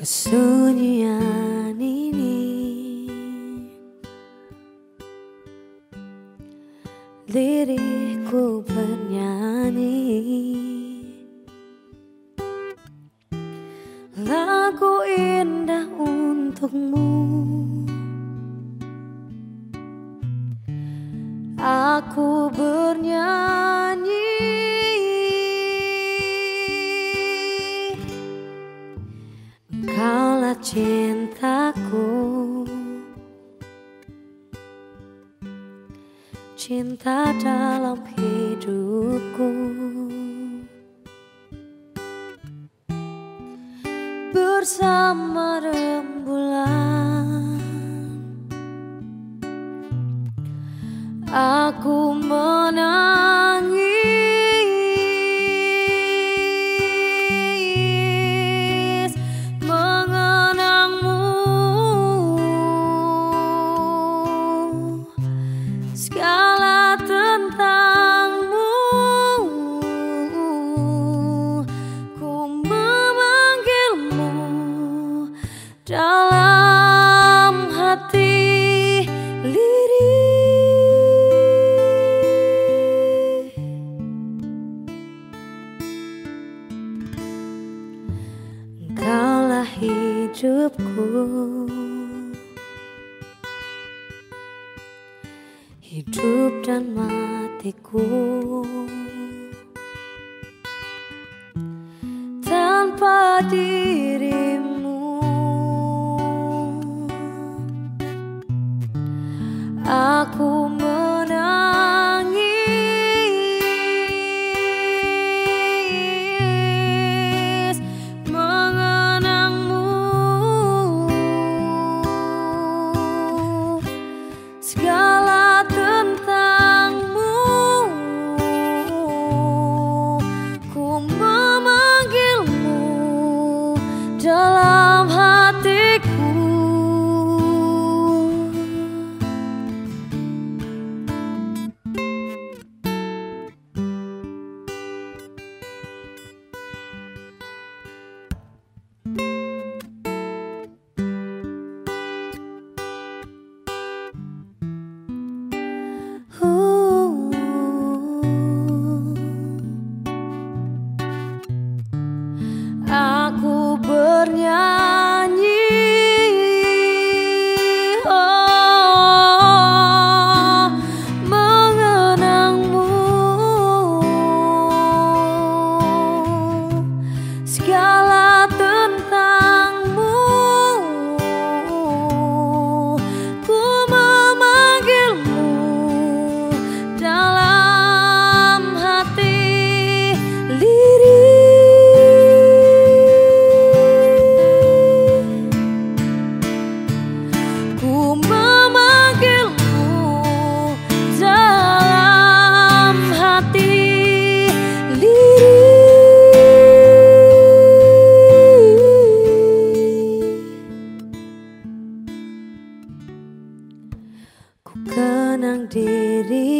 Kesunyian ini. Diriku bernyanyi. Lagu indah untukmu. Aku bernyanyi cintaku. Cinta dalam dalam hati lirih. Engkaulah hidupku. Hidup dan matiku. Tanpa dirimu somehow तेरे